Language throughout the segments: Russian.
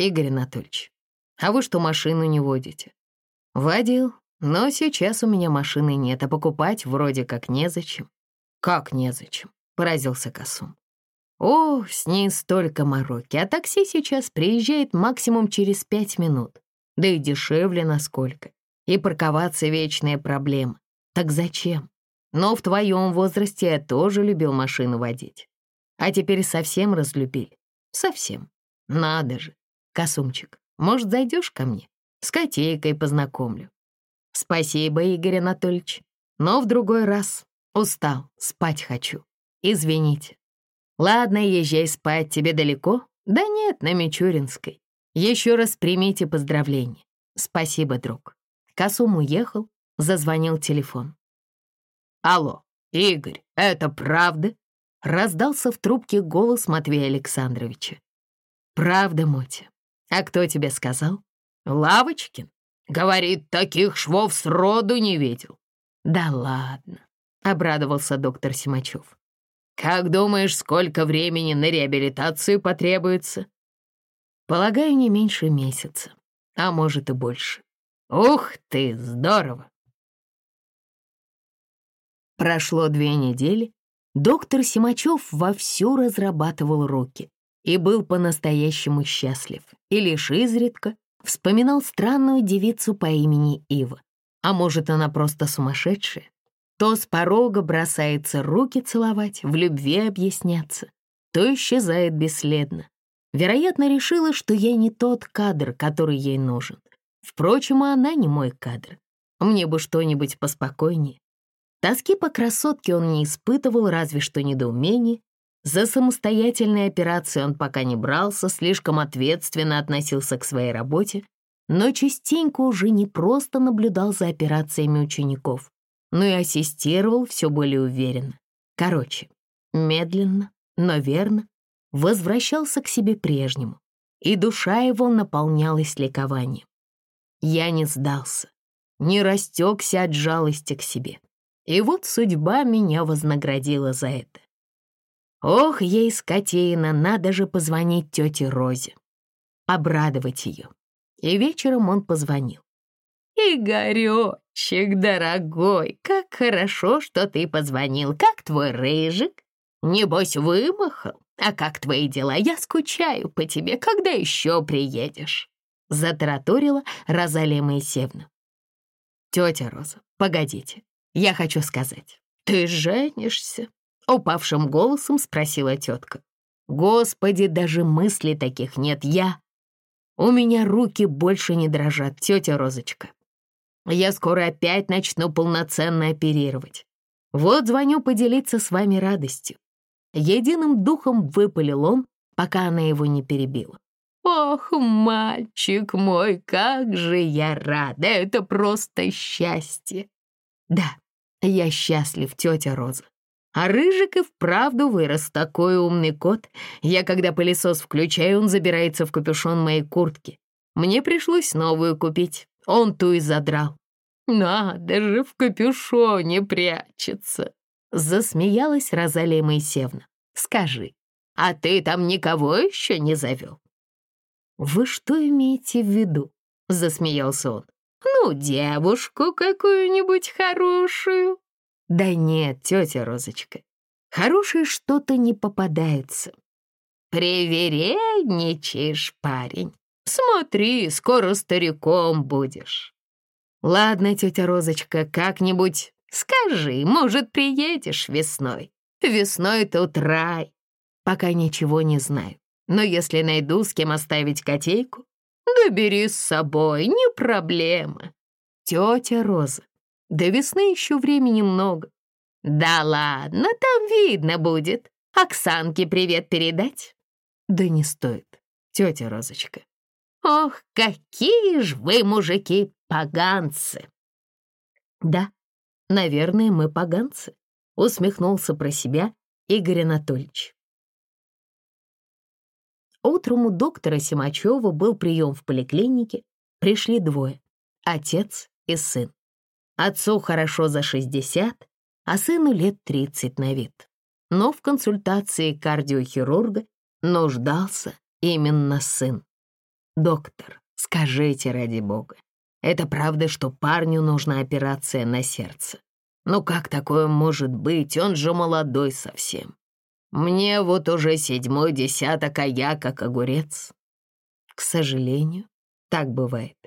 Игорь Анатольевич, а вы что, машину не водите? Водил, но сейчас у меня машины нет, а покупать вроде как незачем. Как незачем? Поразился Косум. О, с ней столько мороки, а такси сейчас приезжает максимум через пять минут. Да и дешевле насколько. И парковаться вечная проблема. Так зачем? Но в твоем возрасте я тоже любил машину водить. А теперь совсем разлюбили. Совсем. Надо же. Косумчик, может, зайдешь ко мне? С котейкой познакомлю. Спасибо, Игорь Анатольевич. Но в другой раз. Устал, спать хочу. Извините. Ладно, езжай спать, тебе далеко? Да нет, на Мичуринской. Еще раз примите поздравления. Спасибо, друг. Косум уехал, зазвонил телефон. «Алло, Игорь, это правда?» Раздался в трубке голос Матвея Александровича. «Правда, Мотя. А кто тебе сказал?» «Лавочкин. Говорит, таких швов сроду не видел». «Да ладно», — обрадовался доктор Симачев. «Как думаешь, сколько времени на реабилитацию потребуется?» «Полагаю, не меньше месяца, а может и больше». «Ух ты, здорово!» Прошло две недели. Доктор Симачев вовсю разрабатывал руки и был по-настоящему счастлив, и лишь изредка вспоминал странную девицу по имени Ива. А может, она просто сумасшедшая? То с порога бросается руки целовать, в любви объясняться, то исчезает бесследно. Вероятно, решила, что я не тот кадр, который ей нужен. Впрочем, она не мой кадр. Мне бы что-нибудь поспокойнее. Тоски по красотке он не испытывал, разве что недоумение. За самостоятельные операции он пока не брался, слишком ответственно относился к своей работе, но частенько уже не просто наблюдал за операциями учеников, но и ассистировал все более уверенно. Короче, медленно, но верно возвращался к себе прежнему, и душа его наполнялась ликованием. Я не сдался, не растекся от жалости к себе. И вот судьба меня вознаградила за это. Ох, ей, скотина, надо же позвонить тете Розе, обрадовать ее. И вечером он позвонил. «Игорёчек, дорогой, как хорошо, что ты позвонил. Как твой рыжик? Небось, вымахал? А как твои дела? Я скучаю по тебе. Когда еще приедешь?» Затараторила Розалия Моисеевна. «Тетя Роза, погодите, я хочу сказать, ты женишься?» Упавшим голосом спросила тетка. «Господи, даже мыслей таких нет. Я... У меня руки больше не дрожат, тетя Розочка. Я скоро опять начну полноценно оперировать. Вот звоню поделиться с вами радостью». Единым духом выпалил он, пока она его не перебила. «Ох, мальчик мой, как же я рада! Это просто счастье!» «Да, я счастлив, тетя Роза. А Рыжик и вправду вырос, такой умный кот. Я, когда пылесос включаю, он забирается в капюшон моей куртки. Мне пришлось новую купить, он ту и задрал. «Надо же, в капюшоне прячется!» Засмеялась Розалия Моисеевна. «Скажи, а ты там никого еще не завел?» «Вы что имеете в виду?» Засмеялся он. Ну, девушку какую-нибудь хорошую. Да нет, тетя Розочка, хорошее что-то не попадается. Привередничаешь, парень. Смотри, скоро стариком будешь. Ладно, тетя Розочка, как-нибудь скажи, может, приедешь весной. Весной тут рай. Пока ничего не знаю. Но если найду с кем оставить котейку, да с собой, не проблема. Тетя Роза, до весны еще времени много. Да ладно, там видно будет. Оксанке привет передать? Да не стоит, тетя Розочка. Ох, какие ж вы, мужики, поганцы! Да, наверное, мы поганцы, усмехнулся про себя Игорь Анатольевич. Утром у доктора Симачева был прием в поликлинике. Пришли двое — отец и сын. Отцу хорошо за 60, а сыну лет 30 на вид. Но в консультации кардиохирурга нуждался именно сын. Доктор, скажите ради бога, это правда, что парню нужна операция на сердце? Ну как такое может быть? Он же молодой совсем. Мне вот уже седьмой десяток, а я как огурец. К сожалению, так бывает.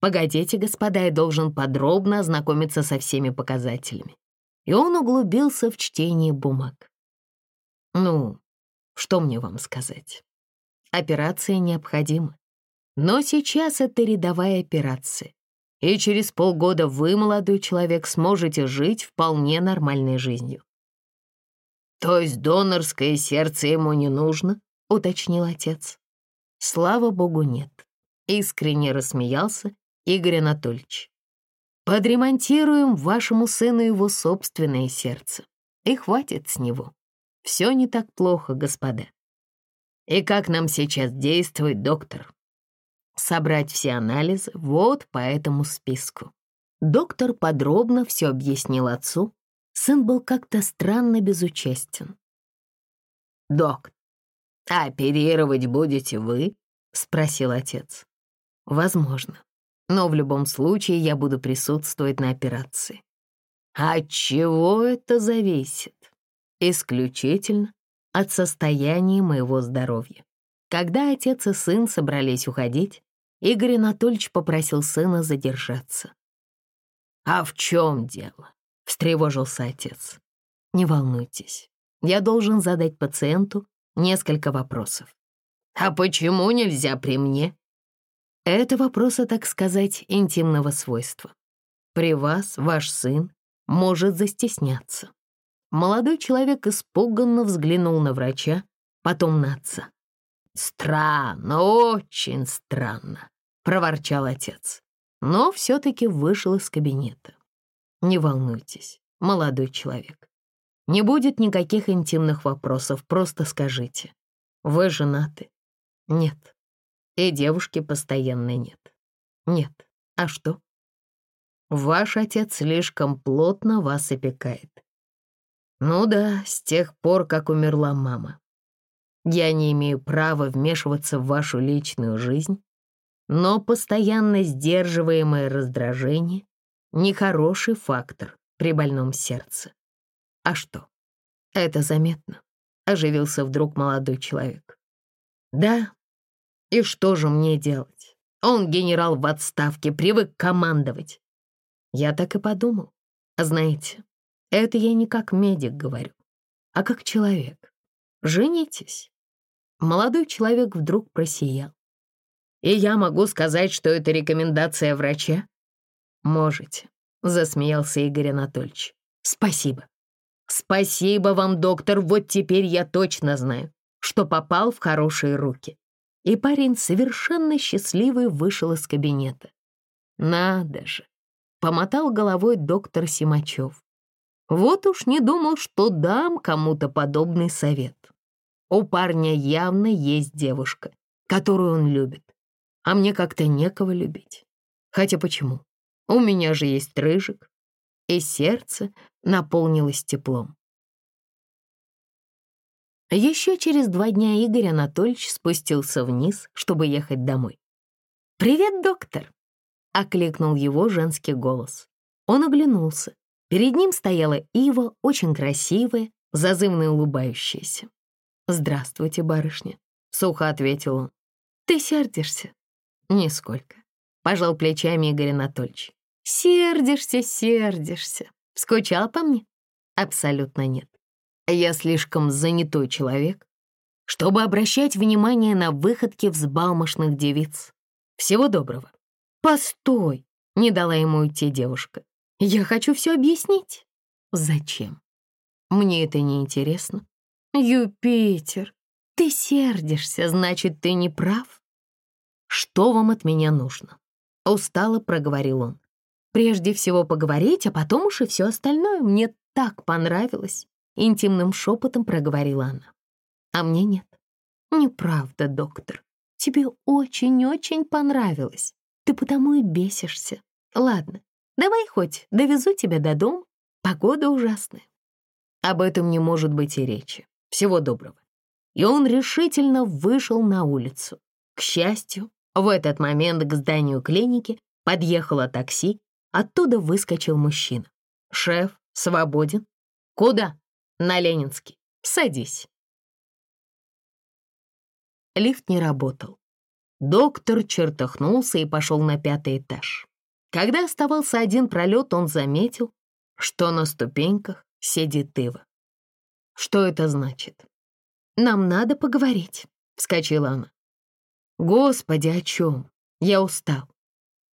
Погодите, господа, я должен подробно ознакомиться со всеми показателями. И он углубился в чтение бумаг. Ну, что мне вам сказать? Операция необходима. Но сейчас это рядовая операция. И через полгода вы, молодой человек, сможете жить вполне нормальной жизнью. «То есть донорское сердце ему не нужно?» — уточнил отец. «Слава богу, нет», — искренне рассмеялся Игорь Анатольевич. «Подремонтируем вашему сыну его собственное сердце, и хватит с него. Все не так плохо, господа. И как нам сейчас действовать, доктор?» Собрать все анализы вот по этому списку. Доктор подробно все объяснил отцу, Сын был как-то странно безучастен. «Док, а оперировать будете вы?» — спросил отец. «Возможно, но в любом случае я буду присутствовать на операции». «От чего это зависит?» «Исключительно от состояния моего здоровья». Когда отец и сын собрались уходить, Игорь Анатольевич попросил сына задержаться. «А в чем дело?» встревожился отец. «Не волнуйтесь, я должен задать пациенту несколько вопросов». «А почему нельзя при мне?» Это вопросы, так сказать, интимного свойства. При вас ваш сын может застесняться. Молодой человек испуганно взглянул на врача, потом на отца. «Странно, очень странно», — проворчал отец, но все-таки вышел из кабинета. Не волнуйтесь, молодой человек. Не будет никаких интимных вопросов, просто скажите. Вы женаты? Нет. И девушки постоянной нет. Нет. А что? Ваш отец слишком плотно вас опекает. Ну да, с тех пор, как умерла мама. Я не имею права вмешиваться в вашу личную жизнь, но постоянно сдерживаемое раздражение нехороший фактор при больном сердце. А что? Это заметно, оживился вдруг молодой человек. Да, и что же мне делать? Он генерал в отставке, привык командовать. Я так и подумал. Знаете, это я не как медик говорю, а как человек. Женитесь. Молодой человек вдруг просиял. И я могу сказать, что это рекомендация врача? «Можете», — засмеялся Игорь Анатольевич. «Спасибо». «Спасибо вам, доктор, вот теперь я точно знаю, что попал в хорошие руки». И парень совершенно счастливый вышел из кабинета. «Надо же!» — помотал головой доктор Симачев. «Вот уж не думал, что дам кому-то подобный совет. У парня явно есть девушка, которую он любит, а мне как-то некого любить. Хотя почему? У меня же есть рыжик. И сердце наполнилось теплом. Еще через два дня Игорь Анатольевич спустился вниз, чтобы ехать домой. «Привет, доктор!» — окликнул его женский голос. Он оглянулся. Перед ним стояла Ива, очень красивая, зазывно улыбающаяся. «Здравствуйте, барышня», — сухо ответил он. «Ты сердишься?» «Нисколько», — пожал плечами Игорь Анатольевич. Сердишься, сердишься. Скучал по мне? Абсолютно нет. Я слишком занятой человек, чтобы обращать внимание на выходки взбалмошных девиц. Всего доброго. Постой, не дала ему уйти девушка. Я хочу все объяснить. Зачем? Мне это не интересно. Юпитер, ты сердишься, значит, ты не прав. Что вам от меня нужно? Устало проговорил он. Прежде всего поговорить, а потом уж и все остальное. Мне так понравилось. Интимным шепотом проговорила она. А мне нет. Неправда, доктор. Тебе очень-очень понравилось. Ты потому и бесишься. Ладно, давай хоть довезу тебя до дома. Погода ужасная. Об этом не может быть и речи. Всего доброго. И он решительно вышел на улицу. К счастью, В этот момент к зданию клиники подъехало такси, оттуда выскочил мужчина. «Шеф, свободен?» «Куда?» «На Ленинский. Садись». Лифт не работал. Доктор чертыхнулся и пошел на пятый этаж. Когда оставался один пролет, он заметил, что на ступеньках сидит Ива. Что это значит? «Нам надо поговорить», — вскочила она. «Господи, о чем? Я устал.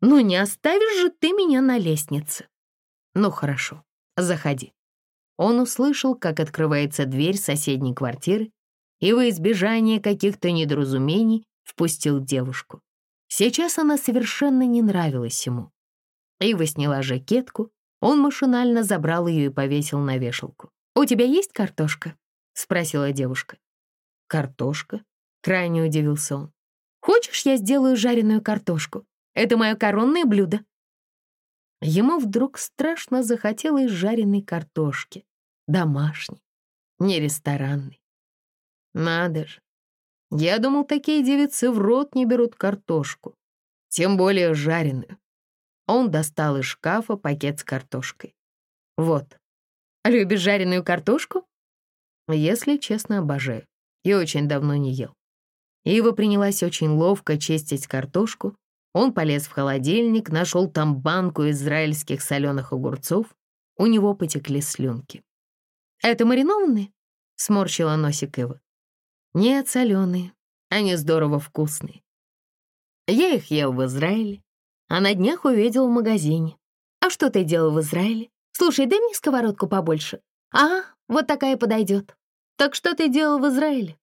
Ну, не оставишь же ты меня на лестнице». «Ну, хорошо, заходи». Он услышал, как открывается дверь соседней квартиры, и во избежание каких-то недоразумений впустил девушку. Сейчас она совершенно не нравилась ему. Ива сняла жакетку, он машинально забрал ее и повесил на вешалку. «У тебя есть картошка?» — спросила девушка. «Картошка?» — крайне удивился он. «Хочешь, я сделаю жареную картошку? Это мое коронное блюдо». Ему вдруг страшно захотелось жареной картошки. Домашней, не ресторанной. Надо же. Я думал, такие девицы в рот не берут картошку, тем более жареную. Он достал из шкафа пакет с картошкой. Вот. Любишь жареную картошку? Если честно, обожаю. И очень давно не ел. Ива принялась очень ловко чистить картошку. Он полез в холодильник, нашел там банку израильских соленых огурцов. У него потекли слюнки. «Это маринованные?» — сморщила носик Ива. «Нет, соленые. Они здорово вкусные. Я их ел в Израиле, а на днях увидел в магазине. А что ты делал в Израиле? Слушай, дай мне сковородку побольше. Ага, вот такая подойдет. Так что ты делал в Израиле?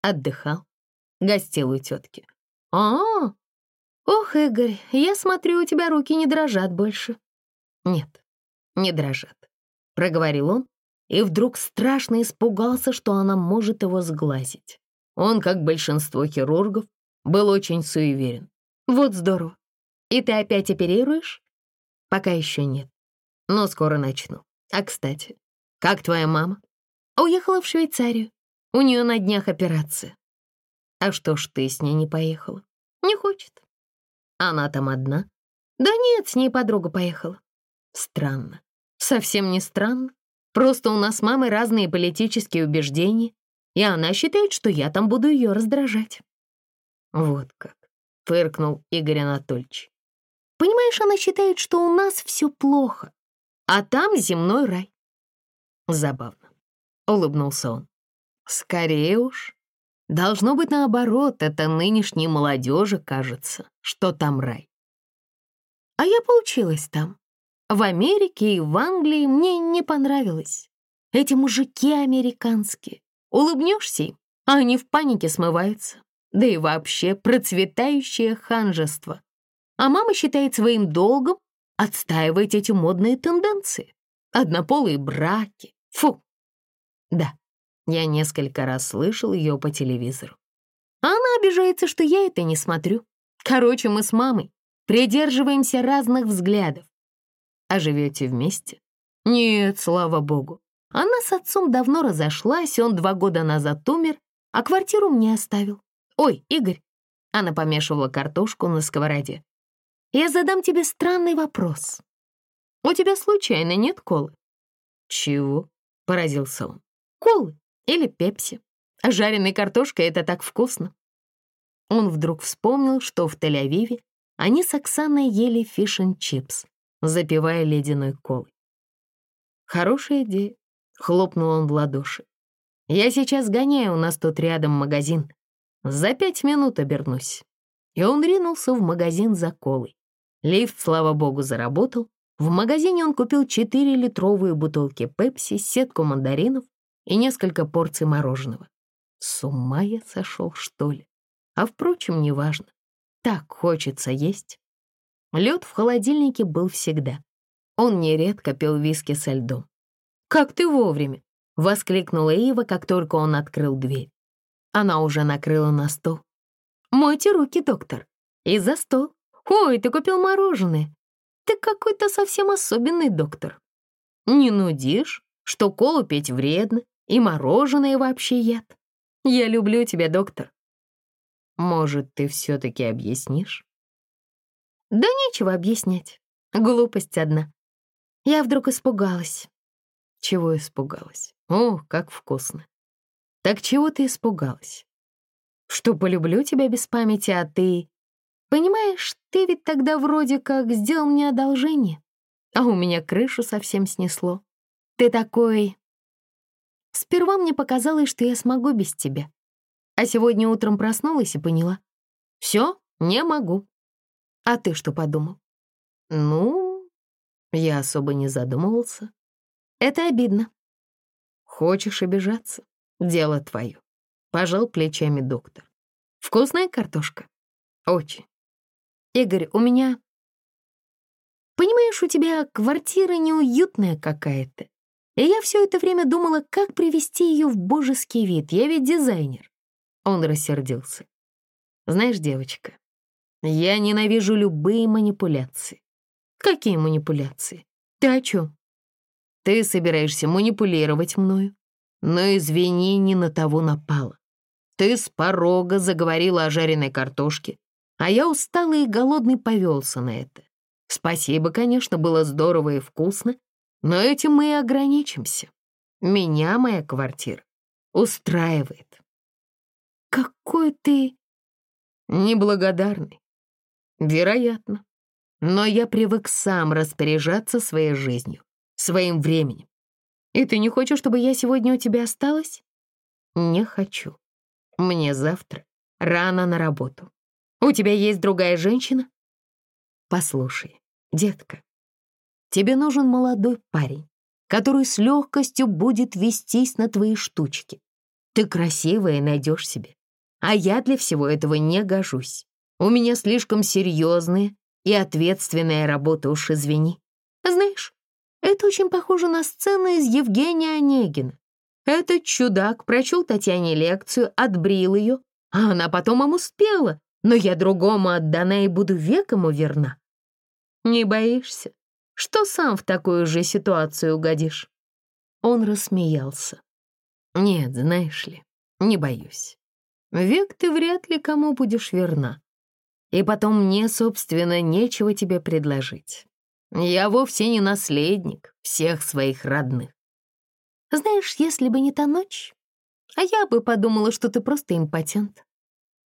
Отдыхал. Гостил у тетки. А, -а, а Ох, Игорь, я смотрю, у тебя руки не дрожат больше. Нет, не дрожат, проговорил он, и вдруг страшно испугался, что она может его сглазить. Он, как большинство хирургов, был очень суеверен. Вот здорово. И ты опять оперируешь? Пока еще нет, но скоро начну. А, кстати, как твоя мама? Уехала в Швейцарию. У нее на днях операция. А что ж ты с ней не поехала? Не хочет. Она там одна? Да нет, с ней подруга поехала. Странно. Совсем не странно. Просто у нас с мамой разные политические убеждения, и она считает, что я там буду ее раздражать. Вот как, фыркнул Игорь Анатольевич. Понимаешь, она считает, что у нас все плохо, а там земной рай. Забавно, улыбнулся он. Скорее уж. Должно быть наоборот, это нынешней молодежи кажется, что там рай. А я поучилась там. В Америке и в Англии мне не понравилось. Эти мужики американские. Улыбнешься им, а они в панике смываются. Да и вообще процветающее ханжество а мама считает своим долгом отстаивать эти модные тенденции. Однополые браки. Фу. Да, я несколько раз слышал ее по телевизору. Она обижается, что я это не смотрю. Короче, мы с мамой придерживаемся разных взглядов. А живете вместе? Нет, слава богу. Она с отцом давно разошлась, он два года назад умер, а квартиру мне оставил. Ой, Игорь. Она помешивала картошку на сковороде я задам тебе странный вопрос. У тебя случайно нет колы?» «Чего?» — поразился он. «Колы или пепси. А с жареной картошкой это так вкусно». Он вдруг вспомнил, что в Тель-Авиве они с Оксаной ели fish-n-chips, запивая ледяной колой. «Хорошая идея», — хлопнул он в ладоши. «Я сейчас сгоняю, у нас тут рядом магазин. За пять минут обернусь». И он ринулся в магазин за колой. Лифт, слава богу, заработал. В магазине он купил 4-литровые бутылки пепси, сетку мандаринов и несколько порций мороженого. С ума я сошел, что ли? А впрочем, неважно. Так хочется есть. Лед в холодильнике был всегда. Он нередко пил виски со льдом. «Как ты вовремя!» — воскликнула Ива, как только он открыл дверь. Она уже накрыла на стол. «Мойте руки, доктор, и за стол. «Ой, ты купил мороженое. Ты какой-то совсем особенный доктор. Не нудишь, что колу пить вредно, и мороженое вообще яд. Я люблю тебя, доктор». Может, ты все-таки объяснишь? Да нечего объяснять. Глупость одна. Я вдруг испугалась. Чего испугалась? О, как вкусно. Так чего ты испугалась? Что полюблю тебя без памяти, а ты... Понимаешь, ты ведь тогда вроде как сделал мне одолжение, а у меня крышу совсем снесло. Ты такой... Сперва мне показалось, что я смогу без тебя. А сегодня утром проснулась и поняла. Все, не могу. А ты что подумал? Ну, я особо не задумывался. Это обидно. Хочешь обижаться? Дело твое. Пожал плечами доктор. Вкусная картошка? Очень. Игорь, у меня... Понимаешь, у тебя квартира неуютная какая-то. И я все это время думала, как привести ее в божеский вид. Я ведь дизайнер. Он рассердился. Знаешь, девочка, я ненавижу любые манипуляции. Какие манипуляции? Ты о чем? Ты собираешься манипулировать мною, но, извини, не на того напала. Ты с порога заговорила о жареной картошке, а я усталый и голодный повелся на это. Спасибо, конечно, было здорово и вкусно, но этим мы и ограничимся. Меня моя квартира устраивает. Какой ты неблагодарный. Вероятно. Но я привык сам распоряжаться своей жизнью, своим временем. И ты не хочешь, чтобы я сегодня у тебя осталась? Не хочу. Мне завтра рано на работу. У тебя есть другая женщина? Послушай, детка, тебе нужен молодой парень, который с легкостью будет вестись на твои штучки. Ты красивая найдешь себе. А я для всего этого не гожусь. У меня слишком серьезная и ответственная работа, уж извини. Знаешь, это очень похоже на сцену из Евгения Онегина. Этот чудак прочел Татьяне лекцию, отбрил ее, а она потом ему спела, но я другому отдана и буду век ему верна. Не боишься, что сам в такую же ситуацию угодишь?» Он рассмеялся. «Нет, знаешь ли, не боюсь. Век ты вряд ли кому будешь верна. И потом мне, собственно, нечего тебе предложить. Я вовсе не наследник всех своих родных. Знаешь, если бы не та ночь, а я бы подумала, что ты просто импотент.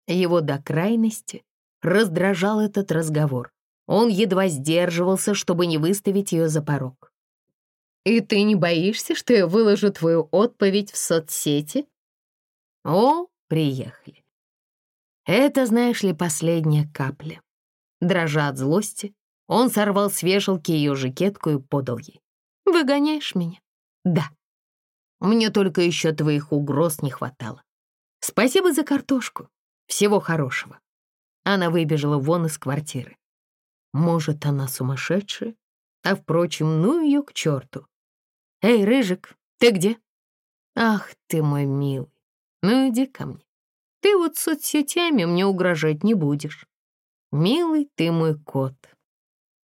Его до крайности раздражал этот разговор. Он едва сдерживался, чтобы не выставить ее за порог. «И ты не боишься, что я выложу твою отповедь в соцсети?» «О, приехали. Это, знаешь ли, последняя капля. Дрожа от злости, он сорвал с вешалки ее жакетку и подал ей. «Выгоняешь меня?» «Да. Мне только еще твоих угроз не хватало. Спасибо за картошку. Всего хорошего». Она выбежала вон из квартиры. Может, она сумасшедшая? А, впрочем, ну ее к черту. «Эй, Рыжик, ты где?» «Ах ты мой милый, ну иди ко мне. Ты вот соцсетями мне угрожать не будешь. Милый ты мой кот».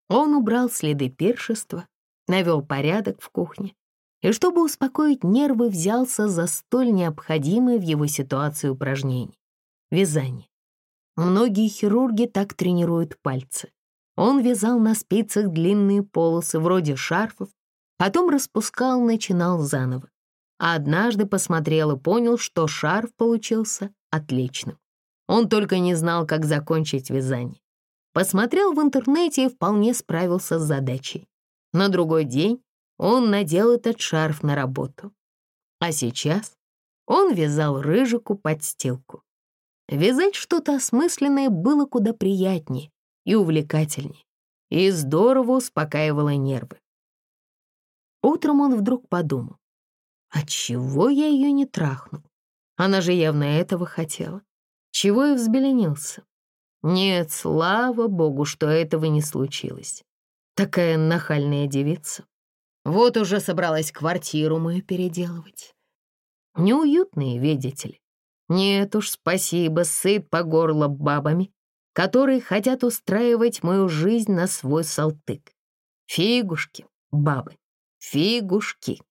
Он убрал следы пиршества, навел порядок в кухне и, чтобы успокоить нервы, взялся за столь необходимое в его ситуации упражнение — вязание. Многие хирурги так тренируют пальцы. Он вязал на спицах длинные полосы, вроде шарфов, потом распускал, начинал заново а однажды посмотрел и понял, что шарф получился отличным. Он только не знал, как закончить вязание. Посмотрел в интернете и вполне справился с задачей. На другой день он надел этот шарф на работу. А сейчас он вязал рыжику подстилку. Вязать что-то осмысленное было куда приятнее и увлекательнее, и здорово успокаивало нервы. Утром он вдруг подумал, Отчего я ее не трахнул? Она же явно этого хотела. Чего и взбеленился? Нет, слава богу, что этого не случилось. Такая нахальная девица. Вот уже собралась квартиру мою переделывать. Неуютные, видите ли. Нет уж, спасибо, сыт по горло бабами, которые хотят устраивать мою жизнь на свой салтык. Фигушки, бабы, фигушки.